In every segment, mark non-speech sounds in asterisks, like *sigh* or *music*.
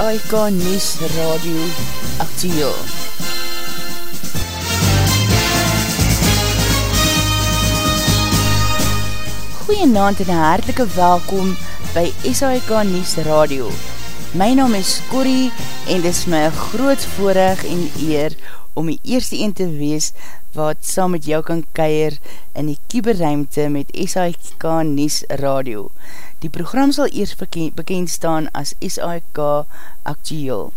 SAIK News Radio Actiel. Goeienaand en hartelike welkom by SAIK News Radio. My naam is Corrie en dit is my groot voorrecht en eer om die eerste een te wees wat saam met jou kan keir in die kieberruimte met SAIK News Radio. Die program sal eers bekend, bekend staan as SAIK Actueel.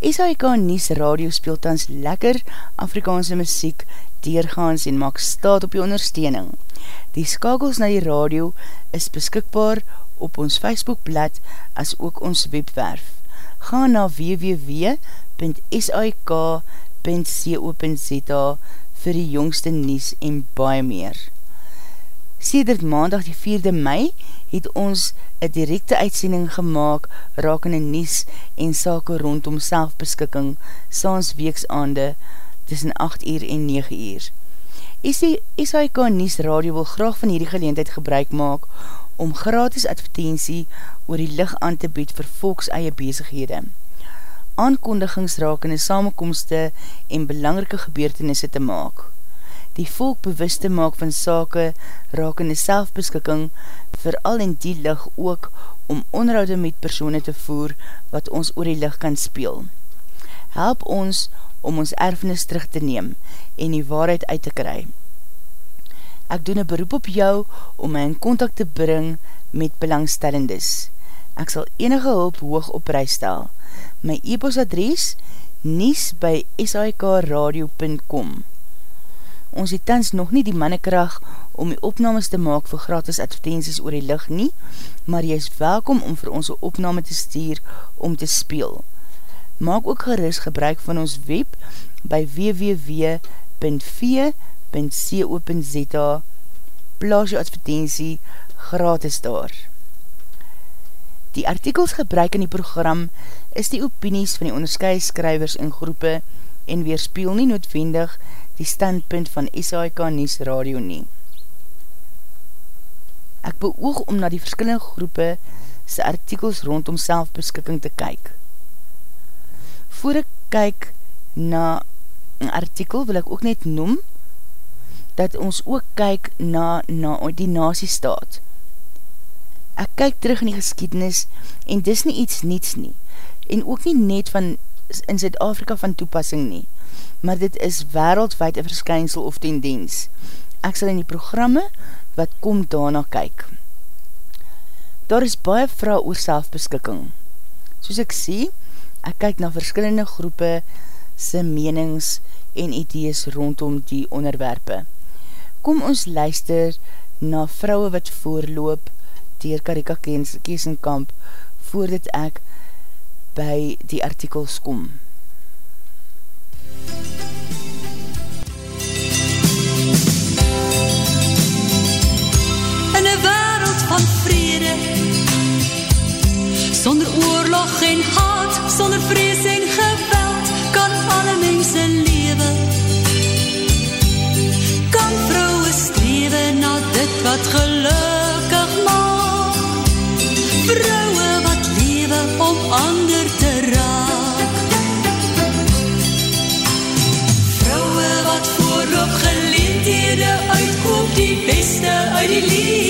SAIK Nies Radio speelt tans lekker Afrikaanse muziek deurgaans en maak staat op die ondersteuning. Die skakels na die radio is beskikbaar op ons Facebookblad as ook ons webwerf. Ga na www.sik.co.za vir die jongste nies en baie meer. Sedert maandag die 4de mei het ons een directe uitsending gemaakt rakende nies en sake rondom selfbeskikking saans weeksaande tussen 8 uur en 9 uur. SHK Nies Radio wil graag van hierdie geleendheid gebruik maak om gratis advertentie oor die licht aan te bied vir volks eie bezighede. Aankondigings rakende samenkomste en belangrike gebeurtenisse te maak die volk bewust te maak van sake rakende selfbeskikking, vooral in die lig ook om onderhoude met persoene te voer wat ons oor die lig kan speel. Help ons om ons erfenis terug te neem en die waarheid uit te kry. Ek doen een beroep op jou om my in contact te bring met belangstellendes. Ek sal enige hulp hoog op prijs stel. My e-post adres nies by sikradio.com Ons het tans nog nie die mannekracht om die opnames te maak vir gratis advertenties oor die licht nie, maar jy is welkom om vir ons opname te stuur om te speel. Maak ook gerust gebruik van ons web by www.v.co.za Plaas jou advertentie gratis daar. Die artikels gebruik in die program is die opinies van die onderskeie skrywers en groepe en weerspeel nie noodwendig die standpunt van SAIK Nies Radio nie. Ek beoog om na die verskillende groepe sy artikels rondom selfbeskikking te kyk. Voor ek kyk na een artikel wil ek ook net noem dat ons ook kyk na, na die nasiestaat. Ek kyk terug in die geskiednis en dis nie iets niets nie en ook nie net van in Zuid-Afrika van toepassing nie, maar dit is wereldwijd een verskynsel of tendens. Ek sal in die programme wat kom daarna kyk. Daar is baie vrou oor selfbeskikking. Soos ek sê, ek kyk na verskillende groepe sy menings en idees rondom die onderwerpe. Kom ons luister na vrouwe wat voorloop dier Karika Keesenkamp voordat ek by die artikels kom. Marilins.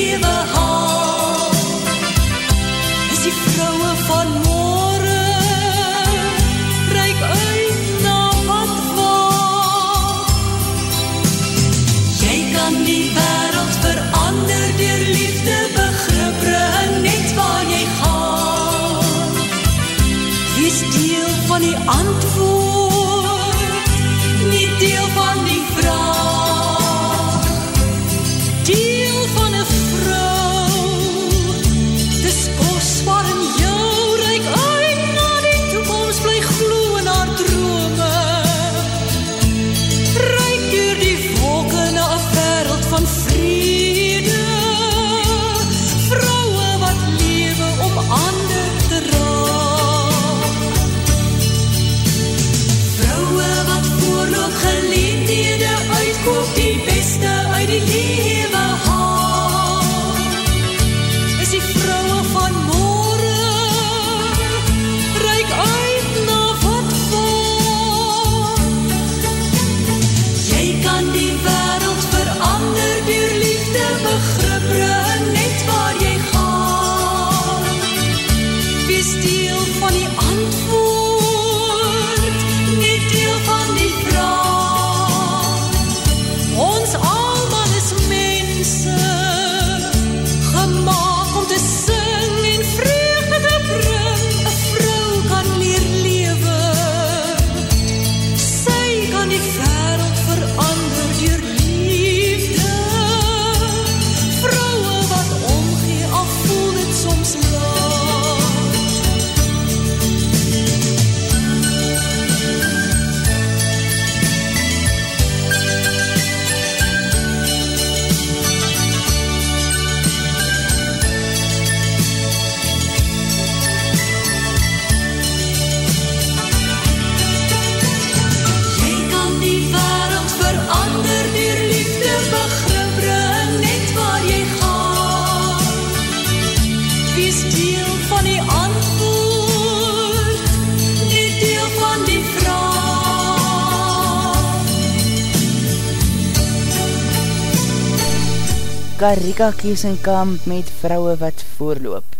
Karika Kiesenkamp met vrouwe wat voorloop.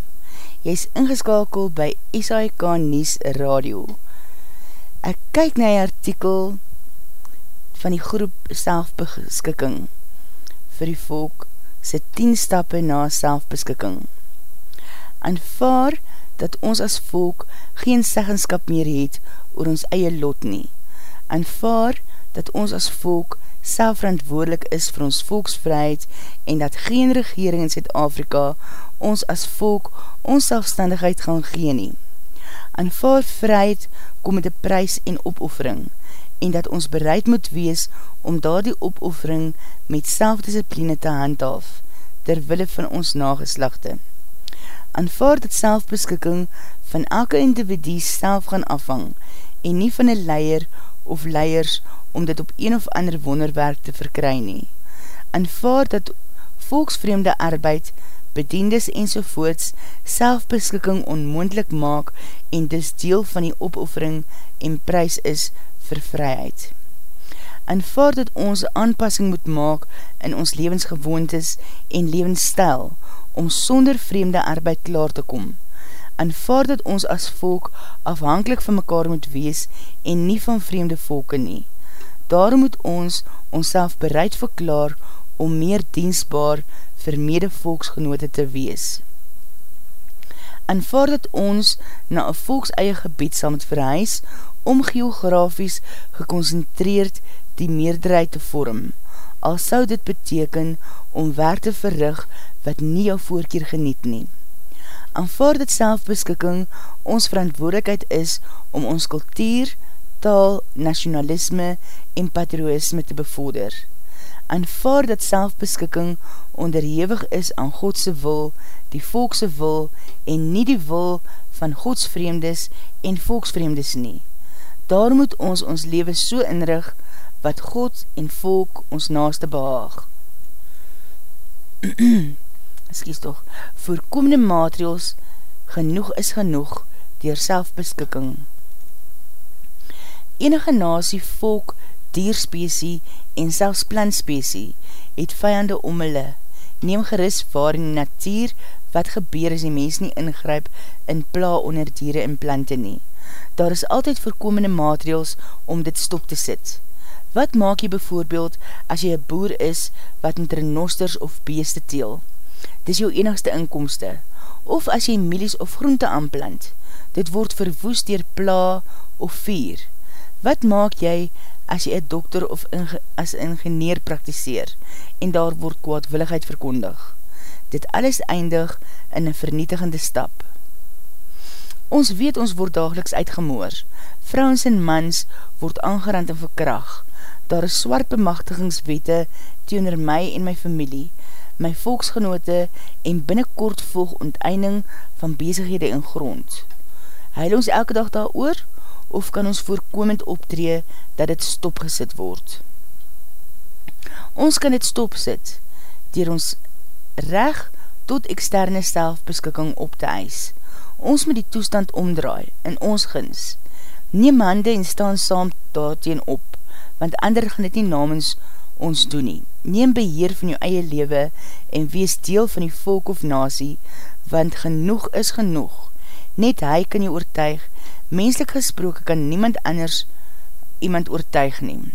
Jy is ingeskakeld by SAIK Nies Radio. Ek kyk na die artikel van die groep selfbeskikking vir die volk sy 10 stappe na selfbeskikking. Anvaar dat ons as volk geen seggenskap meer het oor ons eie lot nie. Anvaar dat ons as volk selfverantwoordelik is vir ons volksvrijheid en dat geen regering in Zuid-Afrika ons as volk ons selfstandigheid gaan gee nie. Aanvaar vrijheid kom met die prijs en opoffering en dat ons bereid moet wees om daar die opoffering met selfdiscipline te handhaaf terwille van ons nageslachte. Aanvaar dat selfbeskikking van elke individue self gaan afhang en nie van een leier of leiers om dit op een of ander wonderwerk te verkry nie. Aanvaar dat volksvreemde arbeid, bediendes en sovoorts selfbeskikking onmoendlik maak en dis deel van die opoffering en prijs is vir vryheid. Aanvaar dat ons aanpassing moet maak in ons levensgewoontes en levensstijl om sonder vreemde arbeid klaar te kom aanvaard dat ons as volk afhankelijk van mekaar moet wees en nie van vreemde volke nie. Daarom moet ons ons bereid verklaar om meer diensbaar vir mede volksgenote te wees. Aanvaard dat ons na een volks eie gebied sal moet verhuis om geografies geconcentreerd die meerderheid te vorm, al sou dit beteken om werk te verrig wat nie jou voorkeer geniet neemt aanvaard dat selfbeskikking ons verantwoordelikheid is om ons kultuur, taal, nationalisme en patrioisme te bevorder. Aanvaard dat selfbeskikking onderhewig is aan Godse wil, die volkse wil en nie die wil van godsvreemdes en volksvreemdes nie. Daar moet ons ons leven so inrig wat God en volk ons naaste behaag. *clears throat* excuse toch, voorkomende maatregels, genoeg is genoeg, dier selfbeskikking. Enige nasie, volk, dierspesie en selfs plantspesie het vijande om hulle. Neem geris waar in die natuur wat gebeur as die mens nie ingryp in pla onder diere en plante nie. Daar is altyd voorkomende maatregels om dit stop te sit. Wat maak jy bijvoorbeeld as jy een boer is wat met renosters of beeste teel? dis jou enigste inkomste, of as jy milies of groente aanplant, dit word verwoest dier pla of vier. Wat maak jy as jy een dokter of inge as ingenieur praktiseer en daar word kwaadwilligheid verkondig? Dit alles eindig in een vernietigende stap. Ons weet ons word dageliks uitgemoor. Vrouwens en mans word aangerand en verkrag. Daar is swart bemachtigingswete teenoor my en my familie, my volksgenote en binnenkort volg onteinding van bezighede in grond. Heil ons elke dag daar oor, of kan ons voorkomend optree dat dit stopgesit word? Ons kan dit stopsit, dier ons reg tot externe selfbeskikking op te eis. Ons moet die toestand omdraai, in ons gins. Neem hande en staan saam daarteen op, want ander gaan dit nie namens ons doen nie. Neem beheer van jou eie lewe en wees deel van die volk of nasie, want genoeg is genoeg. Net hy kan jou oortuig, menselijk gesproken kan niemand anders iemand oortuig neem.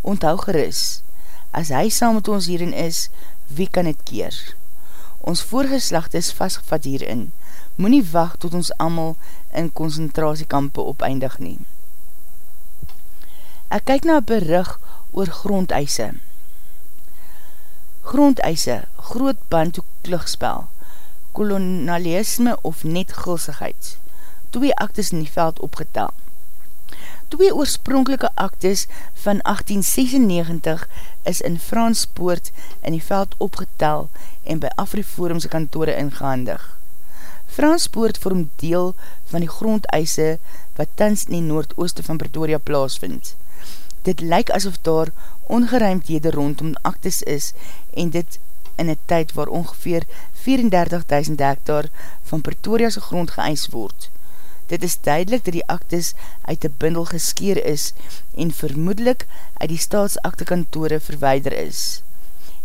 Onthou geris, as hy saam met ons hierin is, wie kan het keer? Ons voorgeslacht is vastgevat hierin, moet nie wacht tot ons amal in concentratiekampe opeindig neem. Ek kyk na berig oor grondeise. Grondeise, groot band klugspel, kolonialisme of net gulsigheid. Twee actes in die veld opgetel. Twee oorspronkelike actes van 1896 is in Franspoort in die veld opgetel en by Afriforumse kantore ingehandig. Franspoort vorm deel van die grondeise wat tans in die noordooste van Pretoria plaasvind. Dit lyk asof daar ongeruimdhede rondom actes is en dit in een tyd waar ongeveer 34.000 hektar van Pretoria's grond geëis word. Dit is duidelik dat die actes uit die bindel geskeer is en vermoedelijk uit die staatsaktekantore verweider is.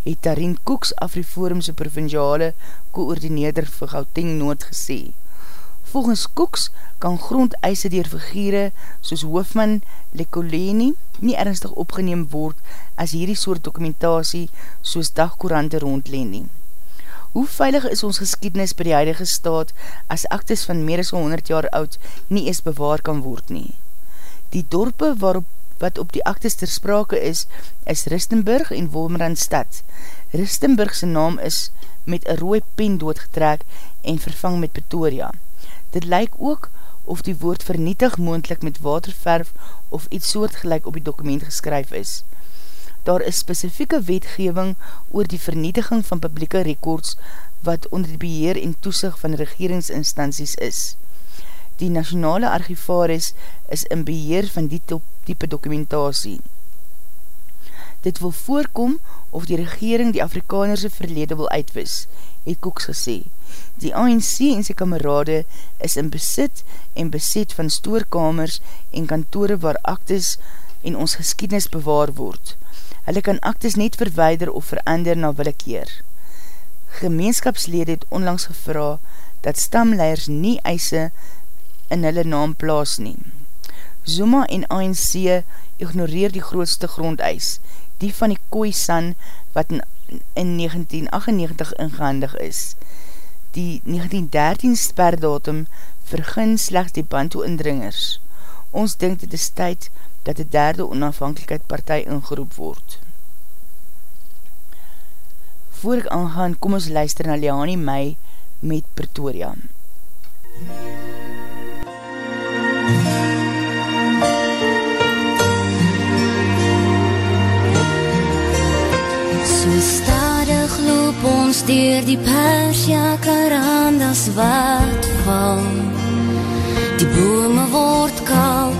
het Tarin Koeks Afriforumse provinciale koordineerder vir Gauteng Noord gesê. Volgens Koeks kan grondeise dier figure soos hoofman Lekoleni nie ernstig opgeneem word as hierdie soort dokumentatie soos dagkorante rondleen nie. Hoe veilig is ons geskiednis by die huidige staat as actes van meer as 100 jaar oud nie eens bewaar kan word nie? Die dorpe waarop wat op die actes ter sprake is, is Ristenburg en Wolmerandstad. Ristenburgse naam is met een rooi pen doodgetrek en vervang met Pretoria. Dit lyk ook of die woord vernietig moendlik met waterverf of iets soortgelijk op die dokument geskryf is. Daar is specifieke wetgeving oor die vernietiging van publieke rekords wat onder die beheer en toesig van regeringsinstanties is die nationale archivaris is in beheer van die type dokumentatie. Dit wil voorkom of die regering die Afrikanerse verlede wil uitwis, het Koeks gesê. Die ANC en sy kamerade is in besit en beset van stoorkamers en kantore waar actes en ons geskiednis bewaar word. Hulle kan actes net verweider of verander na willekeer. Gemeenskapslede het onlangs gevra dat stamleiers nie eise in hulle naam plaas nie. Zuma en ANC ignoreer die grootste grondeis, die van die Khoisan wat in, in 1998 ingehandig is. Die 1913 sperdatum vergin slechts die Bantu-indringers. Ons denk dit is tyd dat die derde onafhankelijkheid partij ingeroep word. Voor ek aangaan, kom ons luister na Leani Mai met Pretoria. So stadig loop ons dier die Persia karandas wat val Die bome word kaal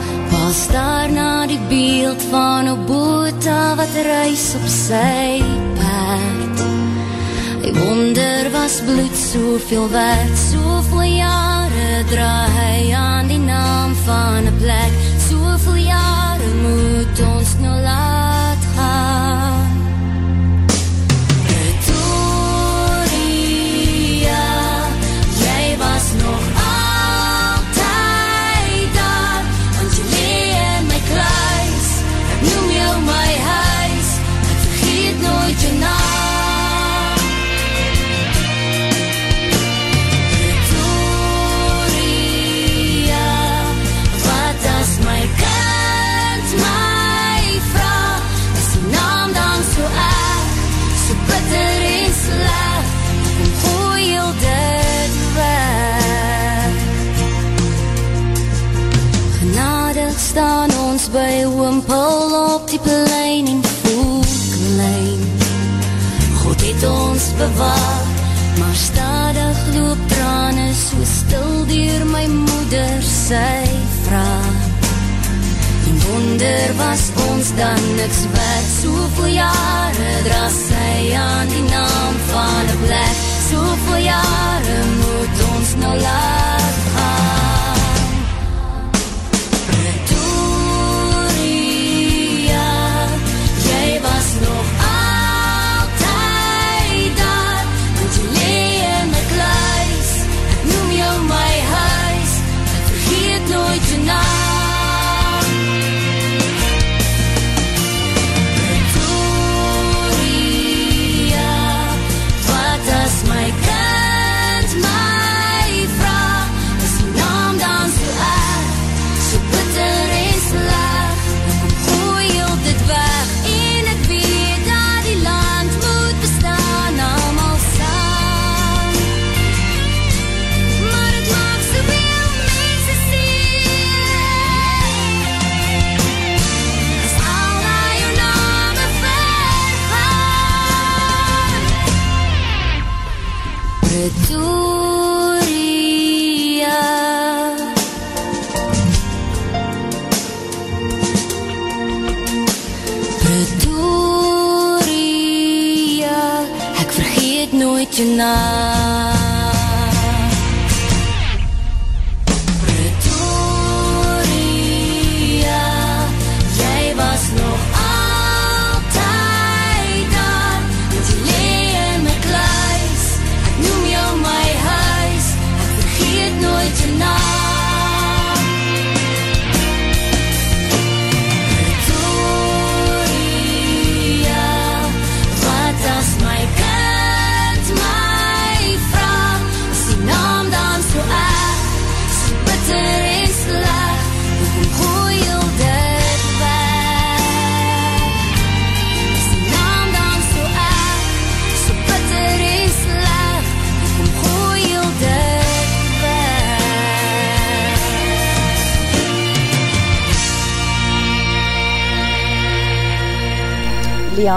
Pas daar na die beeld van o boota wat reis op sy paard Hy wonder was bloed soveel werd, soveel jare draai hy aan die naam van 'n plek, bewaar, maar stadig loop trane so stil dier my moeder sy vraag. En wonder was ons dan niks werd, soveel jare dra sy aan die naam van een plek, soveel jare moet ons nou laat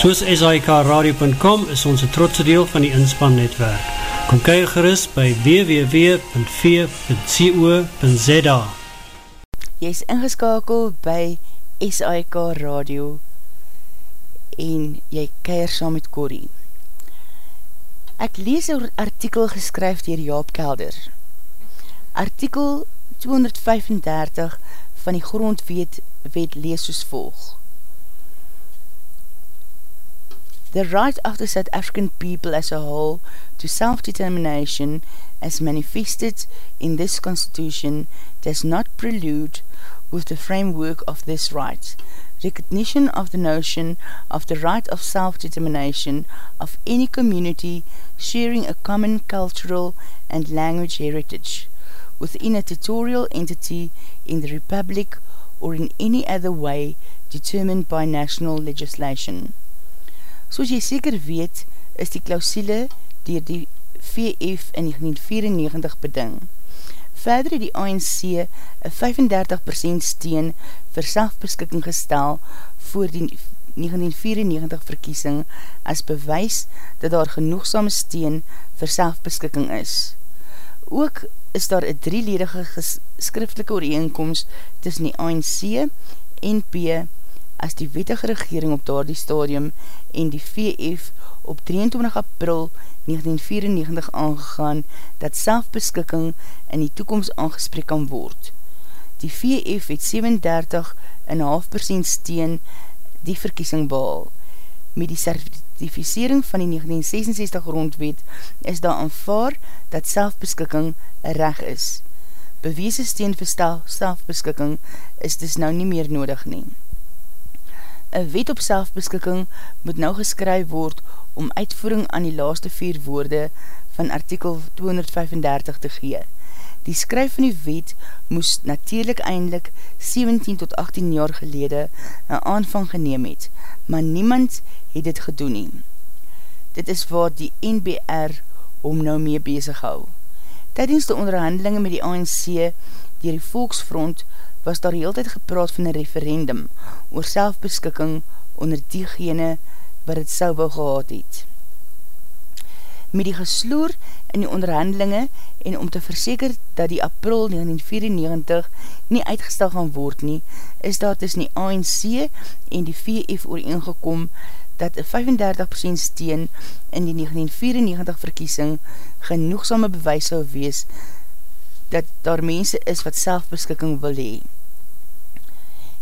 Soos SIKRadio.com is ons een trotse deel van die inspannetwerk. Kom kyk gerust by www.v.co.za Jy is ingeskakel by SIK Radio en jy keir saam met Corrie. Ek lees een artikel geskryf dier Jaap Kelder. Artikel 235 van die grondwet wet lees soos volg. The right of the South African people as a whole to self-determination as manifested in this constitution does not prelude with the framework of this right. Recognition of the notion of the right of self-determination of any community sharing a common cultural and language heritage within a territorial entity in the Republic or in any other way determined by national legislation. Soos jy seker weet, is die klausule dier die VF in 1994 beding. Verder het die ANC een 35% steen vir selfbeskikking gestel voor die 1994 verkiesing as bewys dat daar genoegsame steen vir selfbeskikking is. Ook is daar een drieledige skriftelike ooreenkomst tussen die ANC, NP, as die wettige regering op daardie stadium en die VF op 23 april 1994 aangegaan dat selfbeskikking in die toekomst aangesprek kan word. Die VF het 37,5% steen die verkiesing behaal. Met die certificering van die 1966 grondwet is daar aanvaar dat selfbeskikking reg is. Beweese steen vir selfbeskikking is dus nou nie meer nodig neem. Een wet op selfbeskikking moet nou geskryf word om uitvoering aan die laaste vier woorde van artikel 235 te gee. Die skryf van die wet moes natuurlijk eindelijk 17 tot 18 jaar gelede een aanvang geneem het, maar niemand het dit gedoen nie. Dit is waar die NBR om nou mee bezig hou. Tijdens de onderhandelinge met die ANC dier die Volksfront was daar heel tijd gepraat van een referendum oor selfbeskikking onder diegene wat het sou wil gehad het. Met die gesloer in die onderhandelinge en om te verseker dat die april 1994 nie uitgestel gaan word nie, is daar tussen die ANC en die VF ooreengekom dat 35% steen in die 1994 verkiesing genoegsame bewys sal wees dat daar mense is wat selfbeskikking wil hee.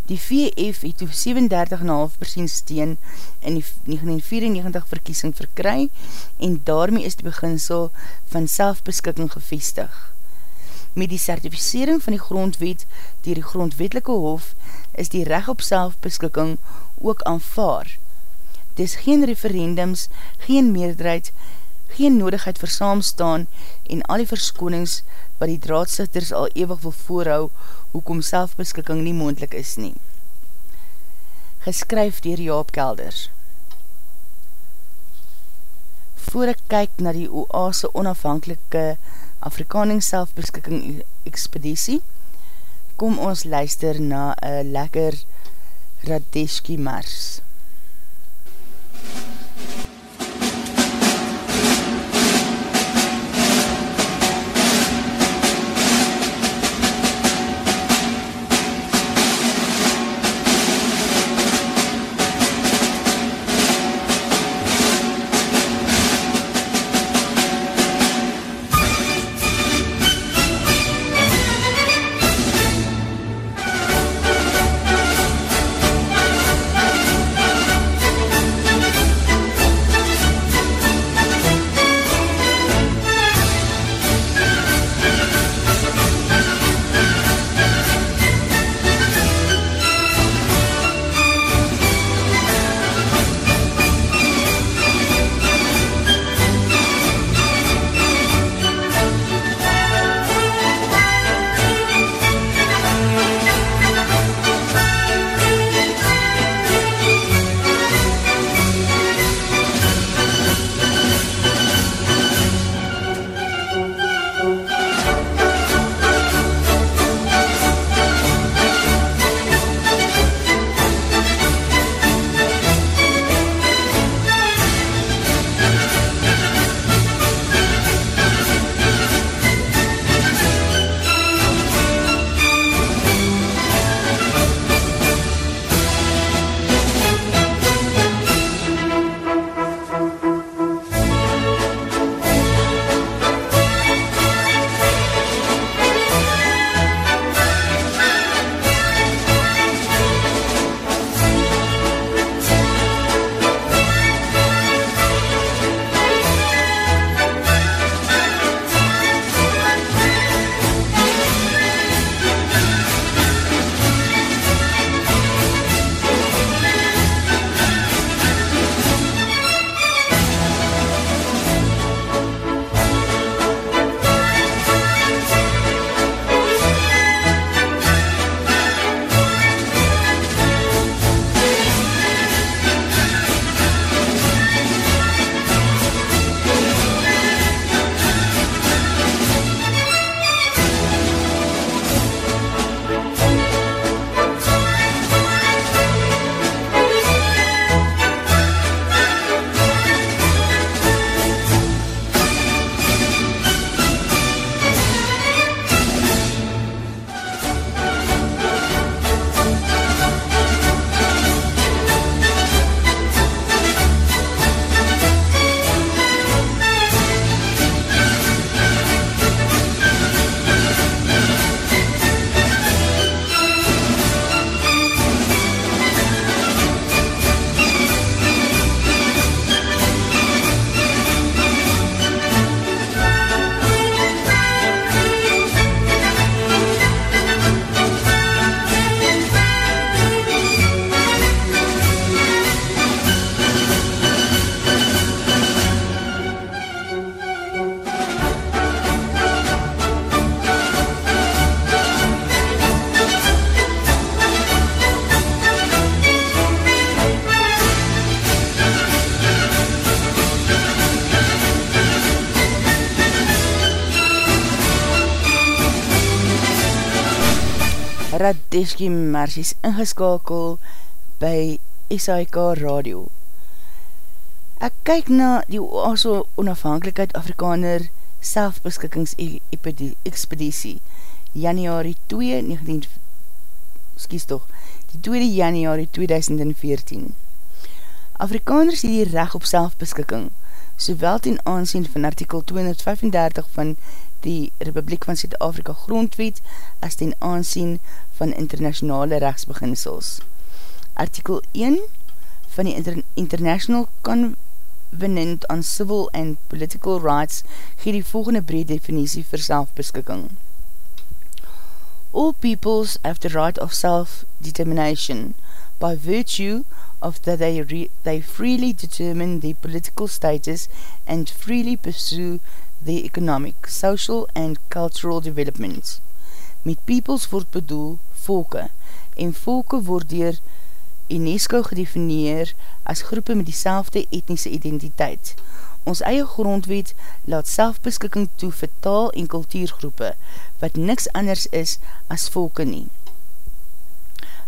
Die VF het toe 37,5% steen in die 1994 verkiesing verkry en daarmee is die beginsel van selfbeskikking gevestig. Met die certificering van die grondwet dier die grondwetelike hof is die recht op selfbeskikking ook aanvaar. Dis geen referendums, geen meerderheid, geen nodigheid vir saamstaan en al die verskonings wat die draadsitters al ewig wil voorhou, hoekom selfbeskikking nie moendlik is nie. Geskryf dier Jaap Kelders Voor ek kyk na die oase onafhankelike Afrikaning selfbeskikking expeditie, kom ons luister na een lekker Radeski Mars. Radeski Marsies ingeskakel by SIK Radio. Ek kyk na die OASO onafhankelijkheid Afrikaner selfbeskikkings-expeditie januari 2, 19, skies toch, die 2 januari 2014. Afrikaners het die recht op selfbeskikking, sowel ten aansien van artikel 235 van die Republiek van Zuid-Afrika grondwet as ten aansien van internationale rechtsbeginsels. Artikel 1 van die Inter International Covenant on Civil and Political Rights gee die volgende breed definitie vir selfbeskikking. All peoples have the right of self-determination by virtue of that they, re, they freely determine their political status and freely pursue their economic, social and cultural development. Met peoples word bedoel volke en volke word dier UNESCO gedefinieer as groepe met die etnische identiteit. Ons eie grondwet laat selfbeskikking toe vir taal en kultuurgroepe, wat niks anders is as volke nie.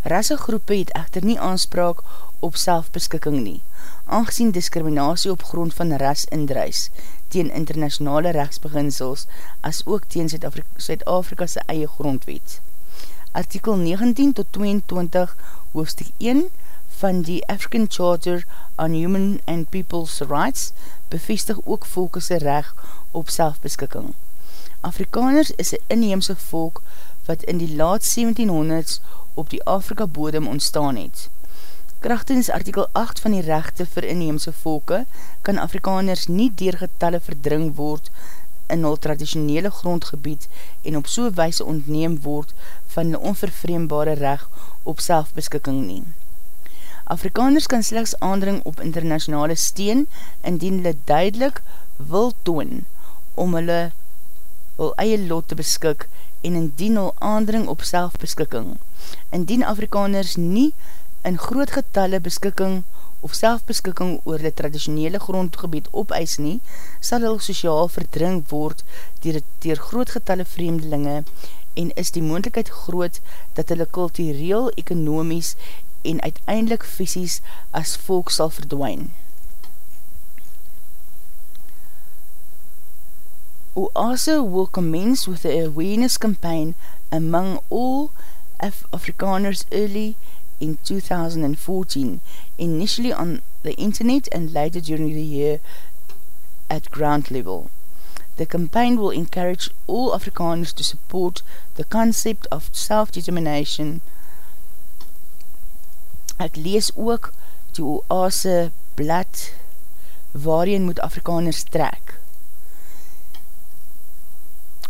Rassegroepe het echter nie aanspraak op selfbeskikking nie, aangezien diskriminatie op grond van ras indruis, teen internationale rechtsbeginsels, as ook teen Zuid-Afrika se eie grondwet. Artikel 19 tot 22 hoofstuk 1 van die African Charter on Human and People's Rights bevestig ook volkese recht op selfbeskikking. Afrikaners is een inheemse volk wat in die laat 1700s op die Afrika bodem ontstaan het. Krachtens artikel 8 van die rechte vir inheemse volke kan Afrikaners nie dier getalle verdring word in hul traditionele grondgebied en op so wijse ontneem word van die onvervreembare recht op selfbeskikking nie. Afrikaners kan slechts aandring op internationale steen indien hulle duidelik wil toon om hulle hul eie lot te beskik en indien hulle aandring op selfbeskikking. Indien Afrikaners nie in groot getalle beskikking of selfbeskikking oor die traditionele grondgebied opeis nie, sal hulle sociaal verdring word dier, dier groot getalle vreemdelinge en is die moendlikheid groot dat hulle kultureel, ekonomies en uiteindelik visies as volk sal verdwijn. OASA will commence with the awareness campaign among all Af Afrikaners early in 2014, initially on the internet and later during the year at ground level. The campaign will encourage all Afrikaners to support the concept of self-determination Ek lees ook die oase blad waarin moet Afrikaners trek.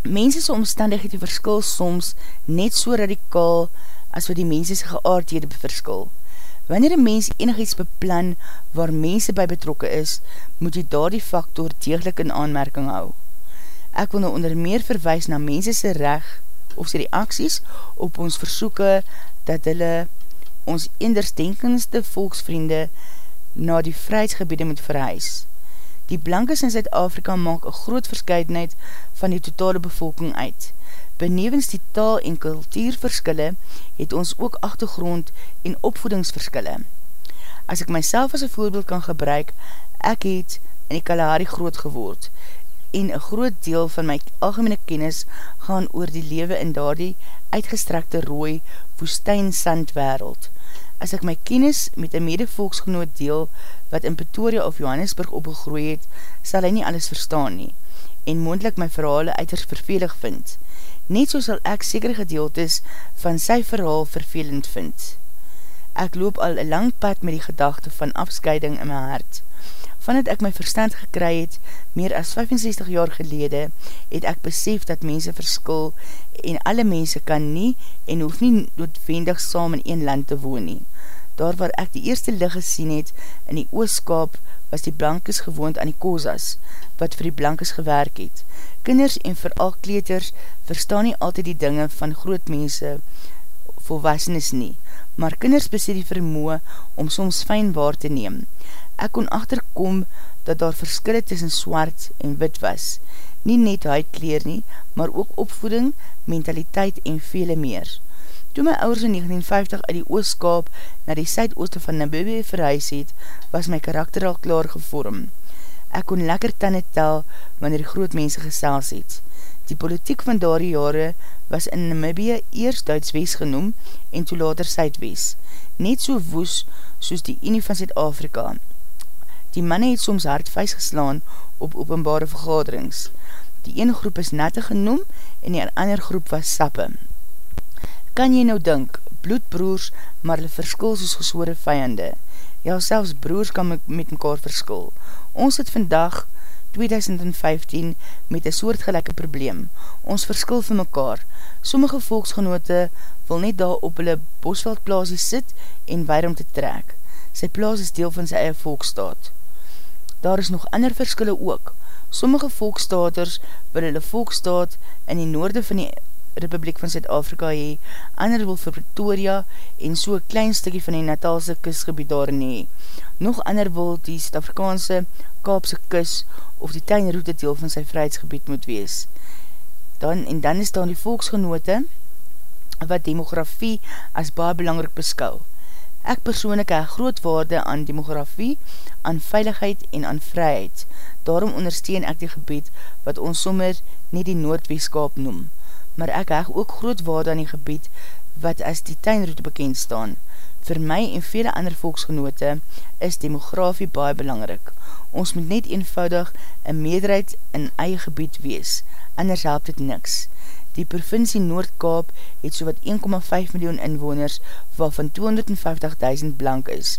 Mensese omstandigheid die verskil soms net so radikaal as wat die mensese geaardhede verskil. Wanneer een mens enigiets beplan waar mense by betrokke is, moet jy daar die factor degelijk in aanmerking hou. Ek wil nou onder meer verwijs na mensese reg of sy reaksies op ons versoeke dat hulle ons endersdenkendste volksvriende na die vrijheidsgebiede moet verhuis. Die blankes in Zuid-Afrika maak een groot verscheidenheid van die totale bevolking uit. Benevens die taal en kultuurverskille het ons ook achtergrond en opvoedingsverskille. As ek myself as een voorbeeld kan gebruik, ek het in die Kalahari groot geword en een groot deel van my algemene kennis gaan oor die lewe in daardie uitgestrekte rooi woestijn sand wereld. As ek my kennis met een medevolksgenoot deel wat in Pretoria of Johannesburg opgegroeid het, sal hy nie alles verstaan nie en moendlik my verhale uiters vervelig vind. Net so sal ek sekere gedeeltes van sy verhaal vervelend vind. Ek loop al een lang pad met die gedachte van afscheiding in my hart. Vanat ek my verstand gekry het, meer as 65 jaar gelede, het ek besef dat mense verskil en alle mense kan nie en hoef nie noodwendig saam in een land te woon nie. Daar waar ek die eerste lig gesien het in die ooskaap, was die blankes gewoond aan die kozas, wat vir die blankes gewerk het. Kinders en vooral kleeters verstaan nie altyd die dinge van groot mense, volwassenes nie, maar kinders besit die vermoe om soms fijn waar te neem ek kon achterkom dat daar verskille tussen swart en wit was. Nie net huidkleer nie, maar ook opvoeding, mentaliteit en vele meer. Toe my ouders in 1950 uit die Oostkaap na die Suidooste van Namibie verhuis het, was my karakter al klaar gevorm. Ek kon lekker tanne tel wanneer groot mense gesels het. Die politiek van daardie jare was in Namibie eers Duits-West genoem en toe later Suid-West, net so woes soos die Unie van Zuid-Afrika. Die manne het soms hardvuis geslaan op openbare vergaderings. Die ene groep is nette genoem en die ander groep was sappe. Kan jy nou dink, bloedbroers, maar hulle verskil soos geswoorde vijande. Ja, selfs broers kan met mekaar verskil. Ons het vandag 2015 met een soortgelijke probleem. Ons verskil vir mekaar. Sommige volksgenote wil net daar op hulle bosveldplaasie sit en weir om te trek. Sy plaas is deel van sy eie volkstaat. Daar is nog ander verskille ook. Sommige volkstaters wil hulle volkstaat in die noorde van die Republiek van Zuid-Afrika hee, ander wil vir Pretoria en so klein stikkie van die Natalse kusgebied daarin hee. Nog ander wil die Zuid-Afrikaanse Kaapse kus of die tuinroute deel van sy vrijheidsgebied moet wees. Dan, en dan is daar die volksgenote wat demografie as baie belangrik beskou. Ek persoonlik hee groot waarde aan demografie, aan veiligheid en aan vryheid. Daarom ondersteun ek die gebied wat ons sommer nie die Noordweeskaap noem maar ek heg ook groot waarde aan die gebied wat as die tuinroute bekend staan. Vir my en vele ander volksgenote is demografie baie belangrik. Ons moet net eenvoudig een meerderheid in eie gebied wees, anders helpt het niks. Die provincie Noordkaap het so wat 1,5 miljoen inwoners, waarvan 250.000 blank is,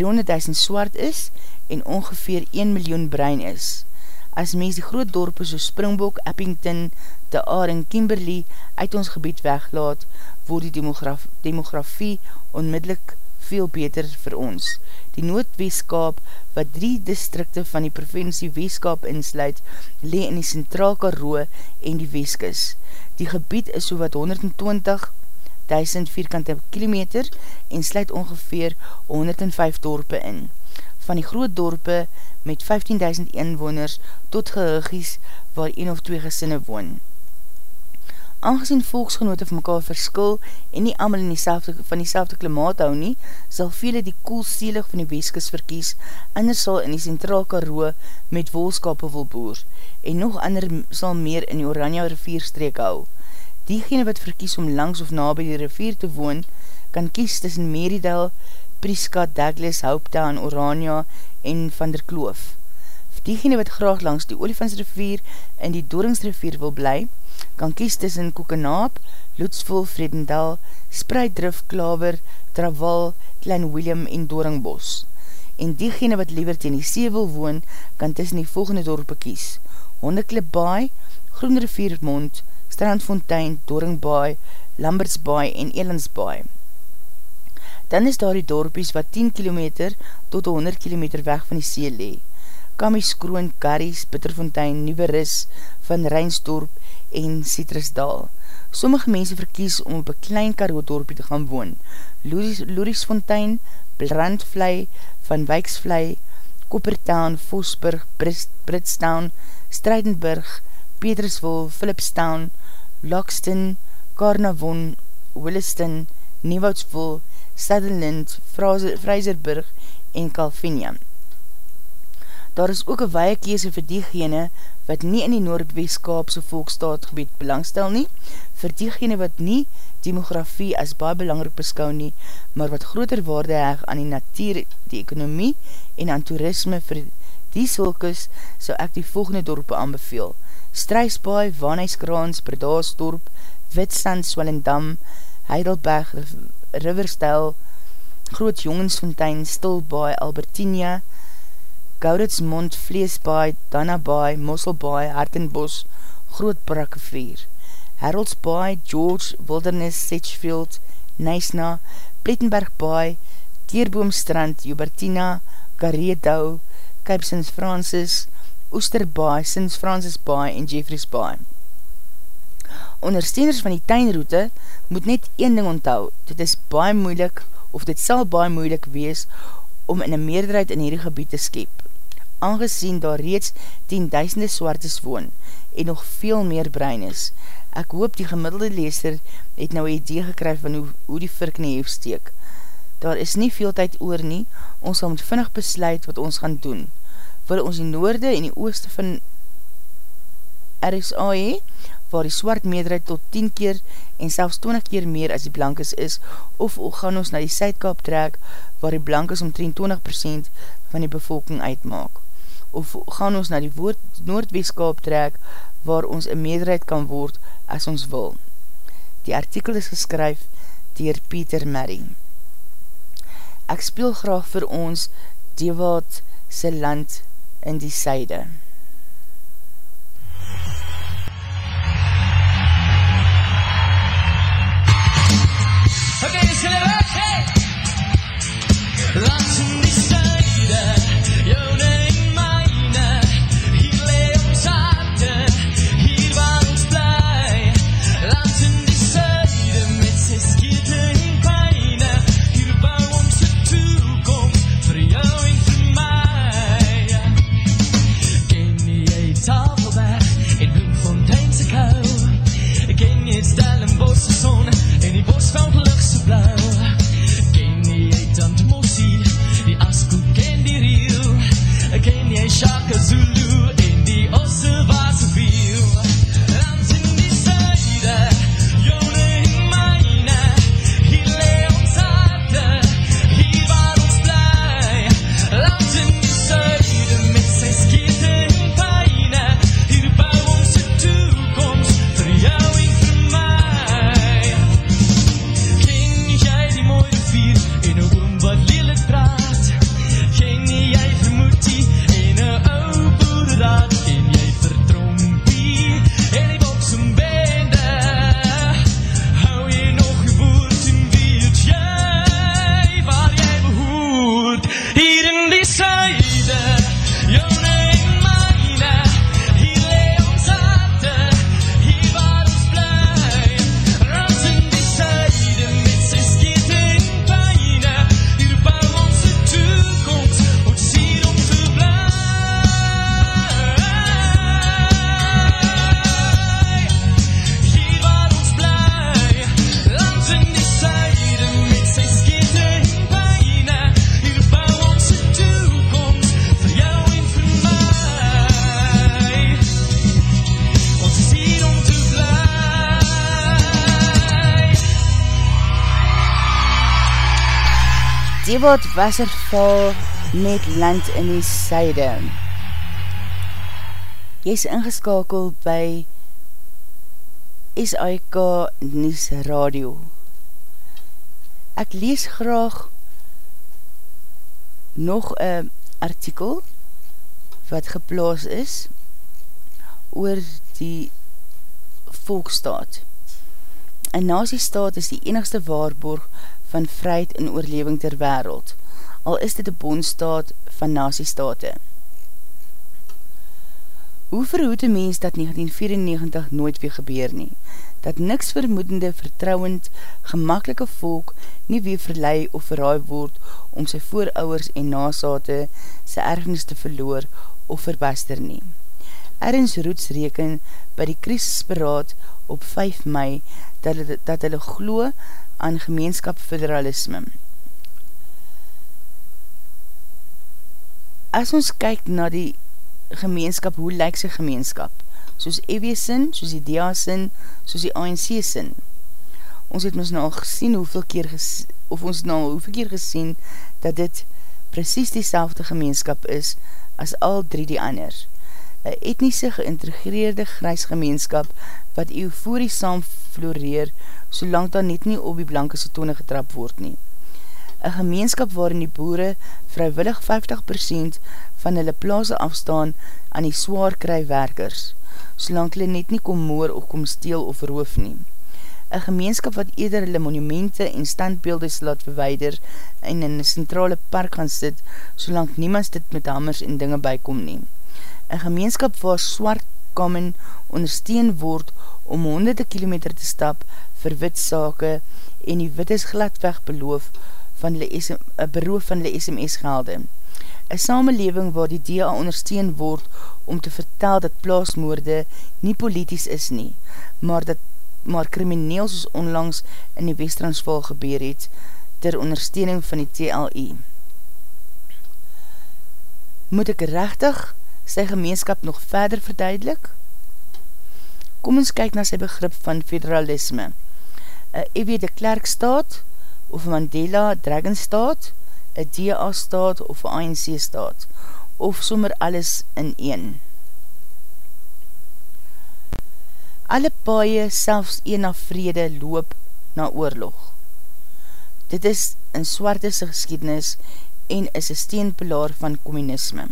300.000 swart is en ongeveer 1 miljoen brein is. As mens die groot dorpe so Springbok, Eppington, De Aar en Kimberley uit ons gebied weglaat, word die demograf demografie onmiddellik veel beter vir ons. Die Noord-Westkaap, wat drie distrikte van die provincie Westkaap insluit, lee in die Centraal Karoo en die Westkis. Die gebied is so wat 120.000 vierkante kilometer en sluit ongeveer 105 dorpe in. Van die groot dorpe met 15.000 inwoners tot gehuggies waar een of twee gesinne woon. Aangezien volksgenote van mekaar verskil en nie amal in die selfde, van die selfde klimaat hou nie, sal vele die koelseelig van die weeskis verkies, anders sal in die centraal karoo met wolskape wil boer, en nog ander sal meer in die Oranje rivierstreek hou. Diegene wat verkies om langs of na by die rivier te woon, kan kies tussen Meridel, Priska, Douglas, Houptown, Oranje en Van der Kloof. Diegene wat graag langs die Olifantsrivier en die Doringsrivier wil bly, kan kies tussen Kokenaap, Loetsvol, Vredendal, Spreidrif, Klaver, Trawal, Klein William en Doringbos. En diegene wat liever ten die see wil woon, kan tussen die volgende dorpe kies. Hondeklip Baai, Groenriviermond, Strandfontein, Doringbaai, Lambertsbaai en Elandsbaai. Dan is daar die dorpies wat 10 km tot 100 km weg van die see lee. Kamies, Kroon, Karries, Bitterfontein, Nieuweris, Van Rijnsdorp en Citrusdal. Sommige mense verkies om op een klein karoodorpie te gaan woon. Loeriesfontein, Brandvlei, Van Wijksvlei, Koppertown, Vosburg, Britstown, Strijdenburg, Petersville, Philipstown, Lockston, Carnavon, Williston, Nieuwoudsville, Sutherland, Fraserburg en Calvinia. Daar is ook een weie kese vir diegene wat nie in die Noordwestkaapse volkstaatgebied belangstel nie, vir diegene wat nie demografie as baie belangrik beskou nie, maar wat groter waarde heg aan die natuur, die ekonomie en aan toerisme vir die sulkes, sal ek die volgende dorpe aanbeveel. Struisbaai, Wanhuiskraans, Bredaasdorp, Witstand, Swellendam, Heidelberg, Riverstel, Groot Jongensfontein, Stilbaai, Albertinia, Gouritsmond, Vleesbaai, Dannabaai, Mosselbaai, Hartenbos, Groot Brakkevier, Haroldsbaai, George, Wilderness, Sedgefield, Nysna, Plettenbergbaai, Teerboomstrand, Jubertina, Kareedou, Cape St. Francis, Oesterbaai, St. Francis Baai en Jeffreys Baai. Ondersteuners van die tuinroute moet net een ding onthou, dit is baie moeilik of dit sal baie moeilik wees om in een meerderheid in hierdie gebied te skep aangezien daar reeds tienduisende swartes woon en nog veel meer brein is. Ek hoop die gemiddelde leester het nou een idee gekryf van hoe, hoe die virk nie heeft steek. Daar is nie veel tyd oor nie, ons sal moet vinnig besluit wat ons gaan doen. Wil ons die noorde en die ooste van RSA hee, waar die swart meerderheid tot 10 keer en selfs 20 keer meer as die blankes is, of gaan ons na die Suidkaap trek, waar die blankes om 23% van die bevolking uitmaak. Of gaan ons na die Noordweeskaap trek, waar ons een meerderheid kan word as ons wil. Die artikel is geskryf dier Pieter Merrie. Ek speel graag vir ons Dewaad se land in die syde. Ewald Wasserval met land in die syde. Jy is ingeskakel by SIK Nies Radio. Ek lees graag nog een artikel wat geplaas is oor die volkstaat. Een naziestaat is die enigste waarborg van vryheid en oorleving ter wereld, al is dit die bondstaat van nasiestate. Hoe verhoed een mens dat 1994 nooit weer gebeur nie, dat niks vermoedende, vertrouwend, gemakkelike volk nie weer verlei of verraai word om sy voorouders en nasate sy erfenis te verloor of verbaster nie. Ergens Roets reken by die krisisberaad op 5 mei dat, dat hulle glo aan gemeenskap federalisme. As ons kyk na die gemeenskap, hoe lyk sy gemeenskap? Soos EW sin, soos die DA sin, soos die ANC sin. Ons het ons nou al gesien hoeveel keer ges, of ons nou al hoeveel keer gesien dat dit precies die selfde gemeenskap is as al drie die ander. Een etnische geïntegreerde grijsgemeenskap wat euforie saam floreer solang daar net nie op die blanke se tone getrap word nie. Een gemeenskap waarin die boere vrywillig 50% van hulle plaase afstaan aan die zwaar krijwerkers, solang hulle net nie kom moor of kom steel of roof nie. Een gemeenskap wat eerder hulle monumente en standbeeldes laat verweider en in een centrale park gaan sit, solang niemand dit met hammers en dinge bykom nie. Een gemeenskap waar swart kamen ondersteun word om honderde kilometer te stap vir witsake en die wit is gladweg beloof van hulle SM, beroof van hulle SMS gelde. Een samenleving waar die DA ondersteun word om te vertel dat plaasmoorde nie polities is nie, maar dat maar krimineel soos onlangs in die Westransval gebeur het ter ondersteuning van die TLI. Moet ek rechtig sy gemeenskap nog verder verduidelik? Kom ons kyk na sy begrip van federalisme. Een EW de Klerk staat, of Mandela Dragon staat, een DA staat of een ANC staat, of sommer alles in een. Alle paaie, selfs een na vrede, loop na oorlog. Dit is in swartese geschiedenis en is een steenpilaar van communisme.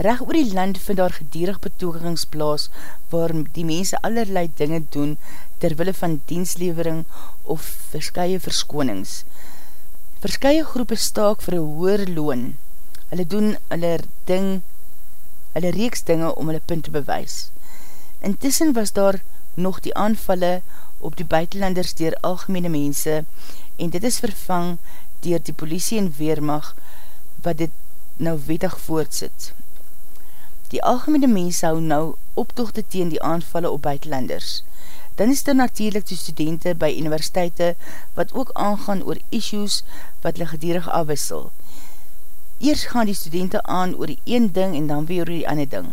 Reg oor die land vind daar gedierig betogingsplaas waar die mense allerlei dinge doen terwille van dienslevering of verskye verskonings. Verskye groepe staak vir een hoer loon. Hulle doen hulle ding, hulle reeks dinge om hulle punt te bewys. Intussen was daar nog die aanvalle op die buitenlanders dier algemene mense en dit is vervang dier die politie en weermag wat dit nou wettig voortsit. Die algemene mens hou nou optochte teen die aanvalle op buitenlanders. Dan is daar natuurlijk die studenten by universiteite wat ook aangaan oor issues wat hulle gedierig afwissel. Eers gaan die studenten aan oor die een ding en dan weer oor die ander ding.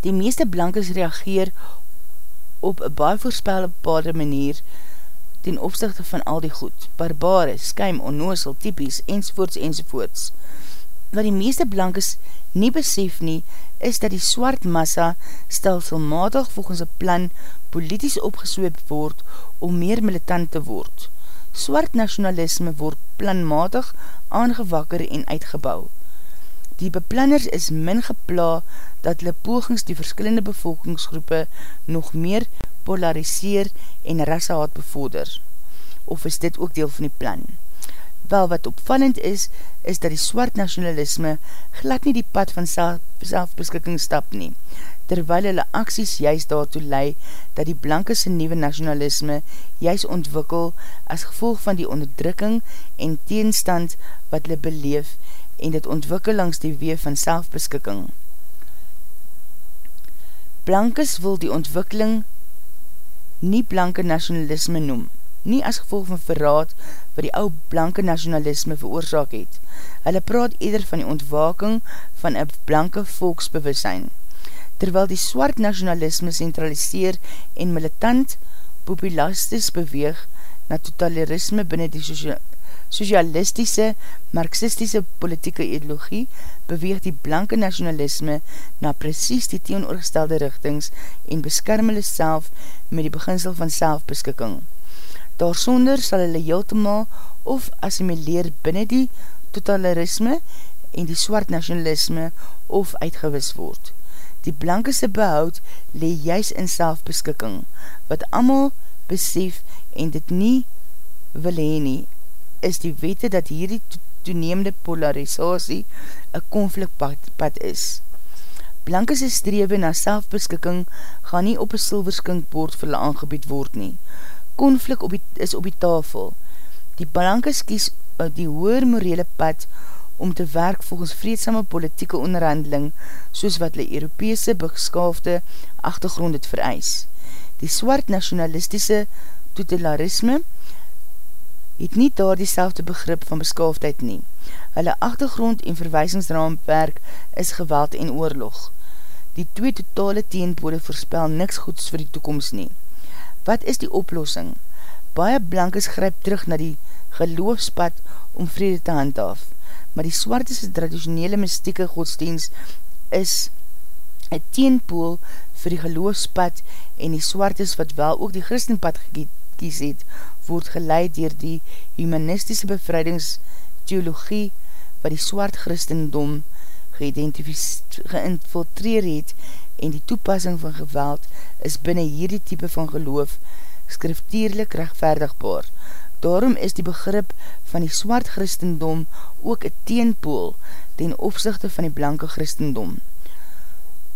Die meeste blankes reageer op een baie voorspelbare manier ten opzichte van al die goed, barbare, skuim, onnoosel, typies, enzovoorts, enzovoorts. Wat die meeste blankes nie besef nie, is dat die swart massa stelselmatig volgens een plan politisch opgesweep word om meer militant te word. Swart nationalisme word planmatig aangewakker en uitgebouw. Die beplanners is min gepla dat hulle pogings die verskillende bevolkingsgroepe nog meer polariseer en rassehaat bevorder. Of is dit ook deel van die plan? Wel wat opvallend is, is dat die swart nationalisme glad nie die pad van self, selfbeskikking stap nie, terwyl hulle acties juist daartoe lei dat die blankese nieuwe nationalisme juist ontwikkel as gevolg van die onderdrukking en teenstand wat hulle beleef en dit ontwikkel langs die wee van selfbeskikking. Blankes wil die ontwikkeling nie blanke nationalisme noem, nie as gevolg van verraad wat die ou blanke nationalisme veroorzaak het. Hulle praat eerder van die ontwaking van een blanke volksbewussein. Terwyl die swart nationalisme centraliseer en militant populistis beweeg na totalitarisme binnen die socialistische, marxistische politieke ideologie, beweeg die blanke nationalisme na precies die teenoorgestelde richtings en beskerm hulle self met die beginsel van selfbeskikking. Daarsonder sal hulle heeltemaal of assimileer binnen die totalitarisme en die swart nationalisme of uitgewis word. Die blankese behoud lee juist in selfbeskikking, wat amal besef en dit nie wil heen nie, is die wette dat hierdie toenemende polarisatie een konflikpad is. Blankese strewe na selfbeskikking gaan nie op een silverskinkbord vir hulle aangebied word nie konflik op die, is op die tafel. Die blankes kies uh, die hoer morele pad om te werk volgens vreedsame politieke onderhandeling soos wat die Europese beskaafde achtergrond het vereis. Die swart nationalistische totalarisme het nie daar die begrip van beskaafdheid nie. Hulle achtergrond en verwijsingsraamwerk is geweld en oorlog. Die twee totale teenpode voorspel niks goeds vir die toekomst nie. Wat is die oplossing? Baie blankes gryp terug na die geloofspad om vrede te handhaaf, maar die swartese traditionele mystieke godsdienst is een teenpool vir die geloofspad en die swartes wat wel ook die christenpad gekies het, word geleid dier die humanistische bevrydingstheologie wat die swart christendom geïnfiltreer het en die toepassing van geweld is binnen hierdie type van geloof skriftierlik rechtvaardigbaar. Daarom is die begrip van die swart christendom ook een teenpool ten opzichte van die blanke christendom.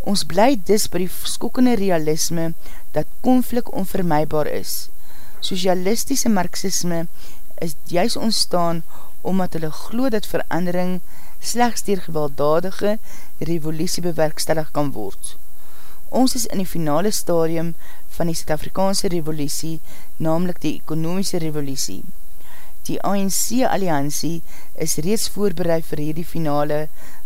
Ons bly dis by die skokkende realisme dat konflik onvermijbaar is. Socialistische marxisme is juist ontstaan omdat hulle glo dat verandering slechts dier gewelddadige revolutie bewerkstellig kan word. Ons is in die finale stadium van die Zuid-Afrikaanse revolutie, namelijk die ekonomische revolutie. Die ANC-alliantie is reeds voorbereid vir hierdie finale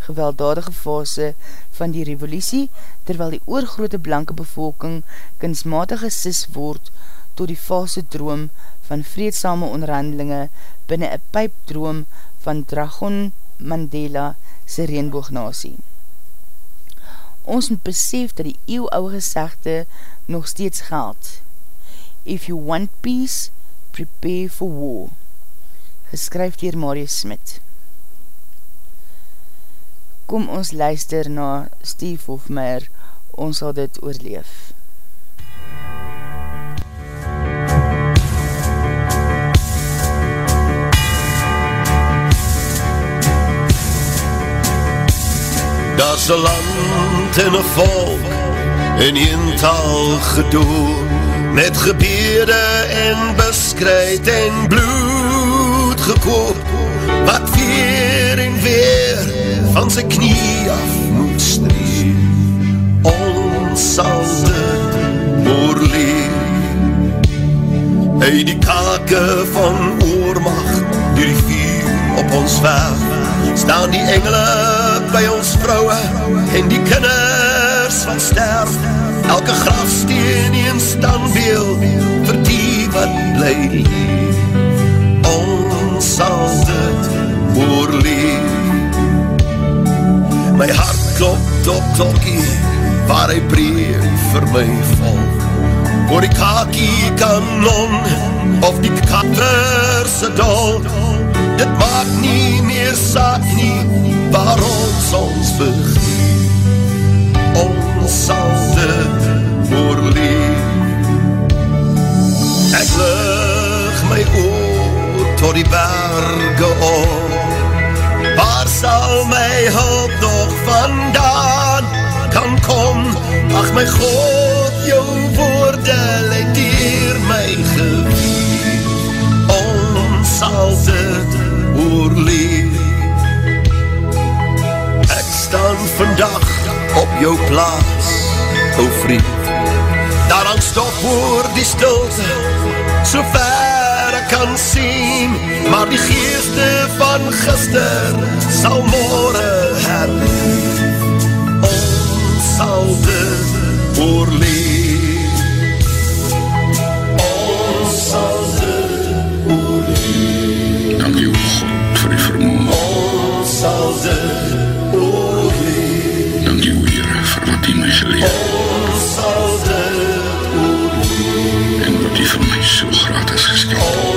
gewelddadige fase van die revolutie, terwyl die oorgrote blanke bevolking kunstmatige sis word tot die fase droom van vreedsame onderhandelinge binnen een pijpdroom van Dragon Mandela sy reenboognasie. Ons moet besef dat die eeuwouwe gezegde nog steeds geld. If you want peace, prepare for war. Geskryf dier Marius Smit. Kom ons luister na Steve Hofmeyer, ons sal dit oorleef. Daar's een land en een volk in een taal gedoe met gebede en beskryt en bloed gekoop wat weer en weer van sy knie af moet streef ons sal dit oorleef Hey die kake van oormacht die die vuur op ons weg. Staan die engele by ons vrouwe en die kinders van sterf. Elke grafsteen en standbeeld vir die wat bly ons sal dit oorleef my hart klop op klokkie waar hy breed vir my val. Voor die kakie kanon of die katterse dol dit maak nie meer saak nie waar ons ons begin ons sal dit oorleef ek lig my oor tot die berge op. Waar sal my hulp nog vandaan kan kom ach my God jou woorde leid dier my gebied. Ons sal dit oorleef. Ek staan vandag op jou plaas, o vriend. Daar aan stop oor die stilte, so ver ek kan sien. Maar die geeste van gister sal morgen herleef. Ons sal dit oorleef sal dit oorleef Dank jou Heere vir wat jy my geleer Ons sal dit oorleef en wat jy vir my so gratis geskenk het.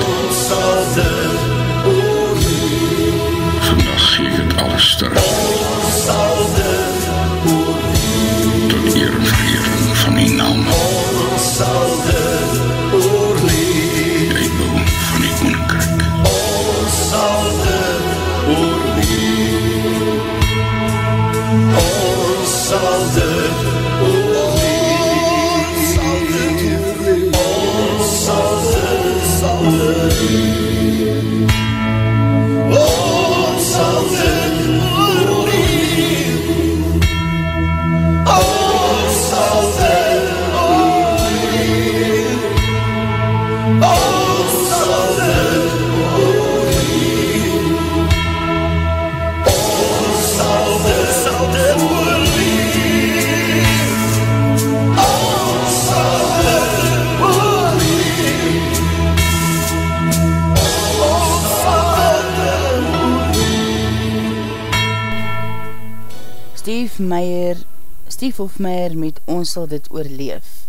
Sal dit oorleef.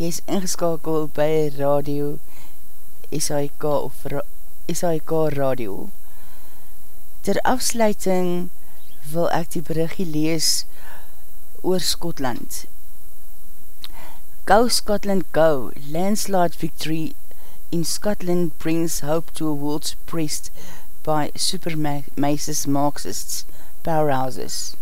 Jy is ingeskakel by radio SAIK of ra SAIK radio. Ter afsluiting wil ek die berigie lees oor Skotland. Go Scotland go, landslide victory in Scotland brings hope to a world pressed by supermasis Marxists powerhouses.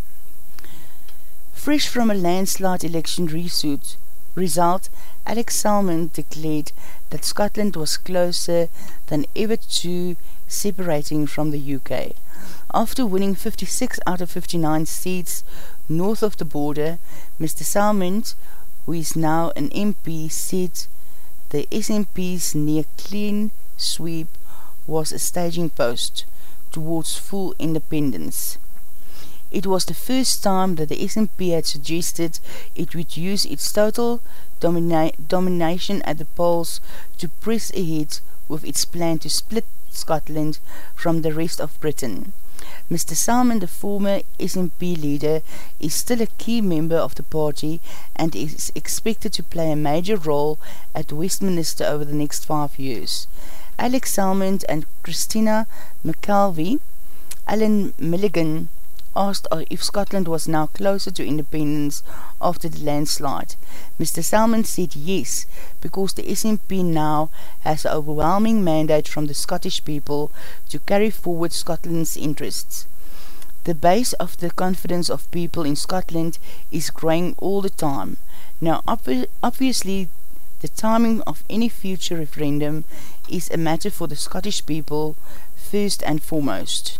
Fresh from a landslide election result, result, Alex Salmond declared that Scotland was closer than ever to separating from the UK. After winning 56 out of 59 seats north of the border, Mr. Salmond, who is now an MP, said the SNP's near clean sweep was a staging post towards full independence. It was the first time that the SNP had suggested it would use its total domina domination at the polls to press ahead with its plan to split Scotland from the rest of Britain. Mr. Salmon, the former SNP leader, is still a key member of the party and is expected to play a major role at Westminster over the next five years. Alex Salmond and Christina McKelvey, Alan Milligan, asked oh, if Scotland was now closer to independence after the landslide. Mr. Salmon said yes, because the SNP now has an overwhelming mandate from the Scottish people to carry forward Scotland's interests. The base of the confidence of people in Scotland is growing all the time. Now, ob obviously, the timing of any future referendum is a matter for the Scottish people first and foremost.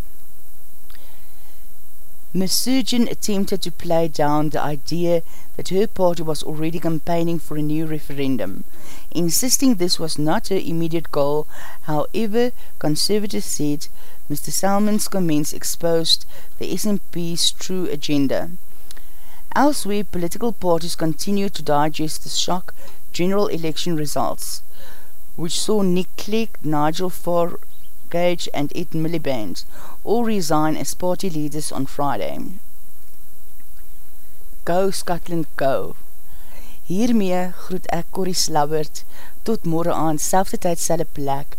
Surgeon attempted to play down the idea that her party was already campaigning for a new referendum, insisting this was not her immediate goal. However, conservatives said Mr. Salmon's comments exposed the SNP's true agenda. Elsewhere, political parties continued to digest the shock general election results, which saw Nick Clegg, Nigel Farage, Gage and Ed Miliband all resign as party leaders on Friday. Go Scotland Go! Hiermee groet ek Corrie Slabbert tot morgen aan selfde tyd selle plek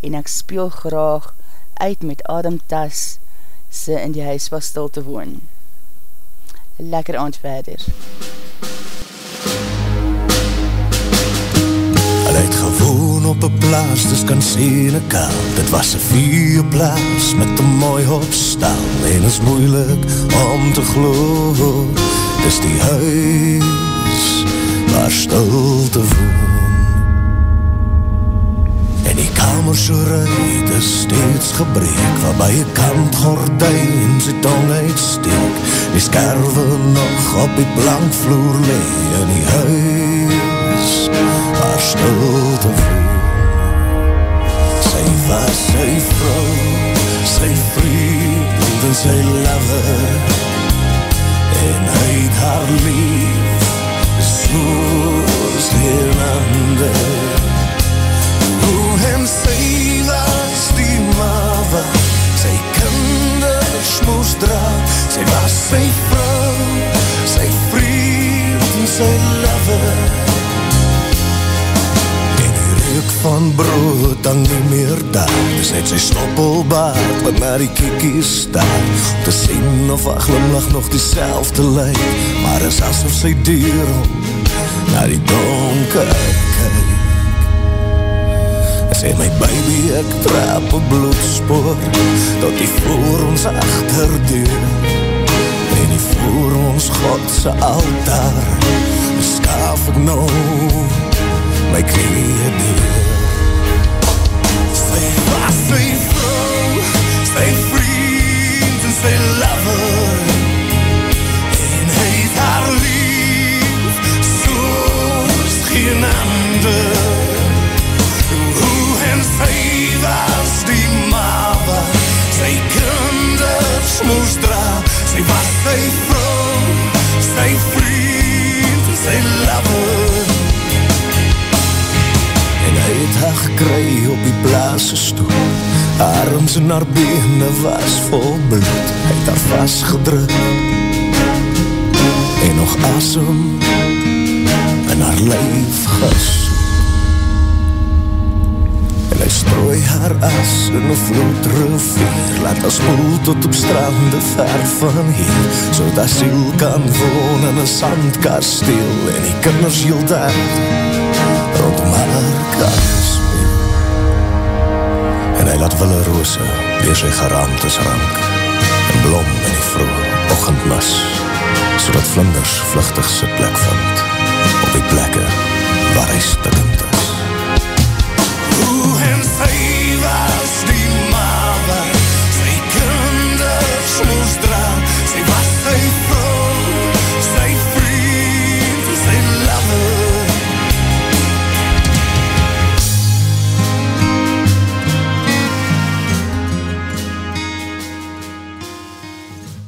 en ek speel graag uit met Adam Tas se in die huis was stil te woon. Lekker aand verder. Hulle het gewoon op een plaas, dis kan sien ek al Dit was een vier plaas met een mooi opstal En is moeilik om te glo Dis die huis waar stil te woon En die kamer so ruid is steeds gebreek Waarby een kant gordijn sy tong uitsteek Die skerwe nog op die blank vloer lee In die huis waar stil te voel. Was sy vrou, sy vriend en sy lover, en hy het haar lief, soos geen ander. Hoe en sy was die mava, sy kinders moes dra, sy was sy vrou, sy vriend en sy lover, reuk van brood dan nie meer daar. Dis net sy stoppelbaard wat na die kiekie staat te sien of haar glimlach nog die selfde lyk Maar is asof sy dier om na die donker kyk. Sê my baby ek trap een bloedspoor Tot die voor ons achterdeur En die voor ons Godse altaar Skaaf ek nou my knieën neer. Sy was sy vrou, sy vriend en sy lover, en hy het haar lief, soos geen ander. Hoe en sy was die mava, sy kinders moes dra, sy was sy vrou, sy vriend en sy lover, het haar gekry op die blaase stoel. Arms en haar bene was vol bloed. Hy het haar vastgedruk En nog asem in haar lijf gesoek. En hy strooi haar as in een vloedrivier. Laat haar spoel tot op strande ver van hier So dat siel kan woon in een sandkasteel. En die kinders heel daar rondom haar kast en hy laat wille roose weer sy geraamtes rank. En blom in die vroeg ochendmas so dat vlinders vluchtig sy plek vind. Op die plekke waar hy stikkend